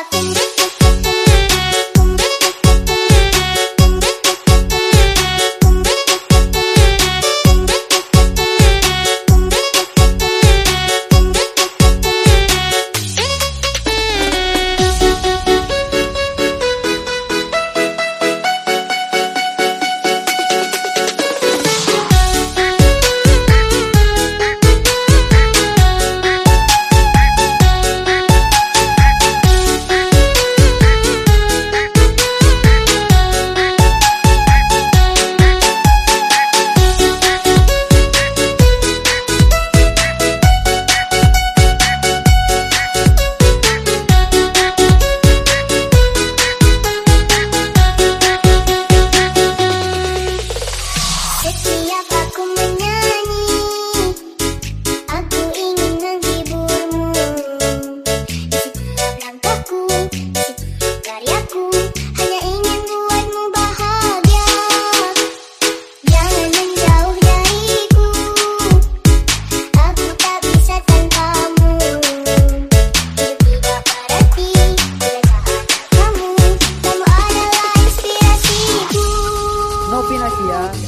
I can